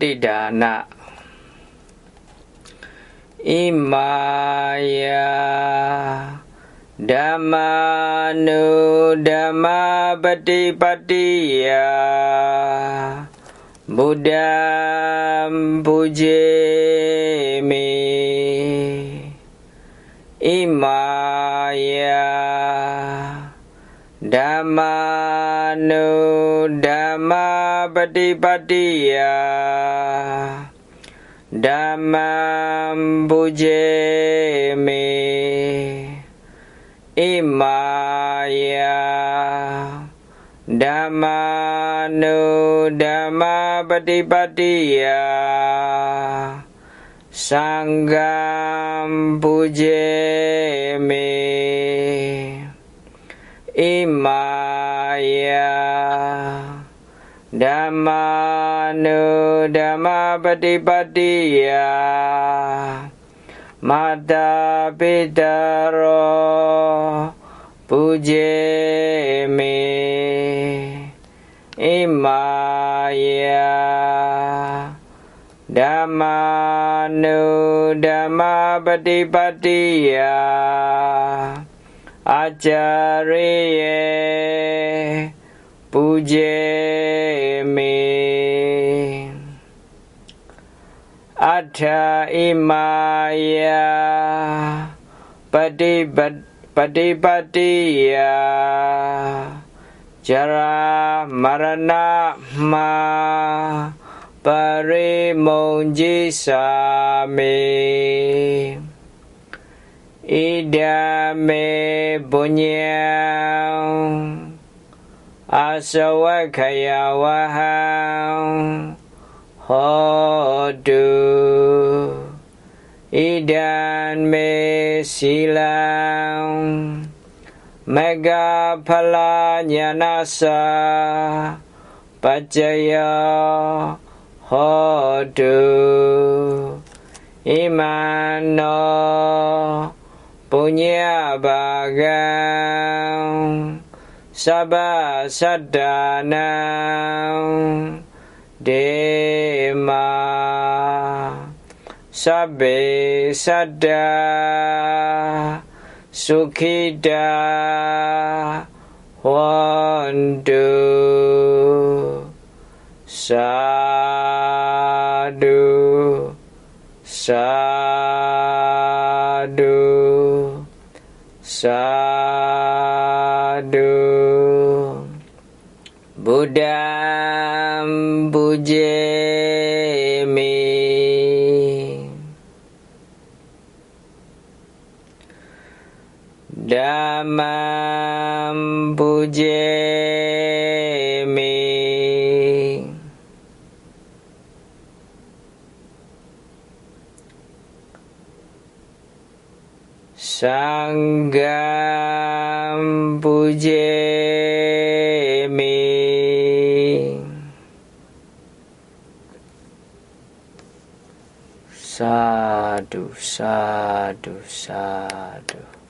ฏิดานะอิมายาဓမ္မာနုဓမ္မာပฏิပတိယဗုဒ္ဓံပူဇေမိဣမာ Dhammanu Dhamma Padipadiya. Buje Pujemi Imaya. Dhammanu Dhamma Padipadiya. Sanggam Pujemi Dhammanu Dhamma Patipadiya Mata Pitaro Pujemi Imaya Dhammanu Dhamma Patipadiya Acariye puji. Padhaimaya ya Jara Marana Ma Parimonjisami Idame Bunyang Asawakaya Wahang hodu idan mesilang mega palanya nasa pajaya hodu imano punya bagang sabah sadana de ma sabe sada. Sukhida. Wandu. Sadu. Sadu. Sadu. Budam Bujemi. Damam Bujemi. Sanggam Bujemi. Sadu, sadu, sadu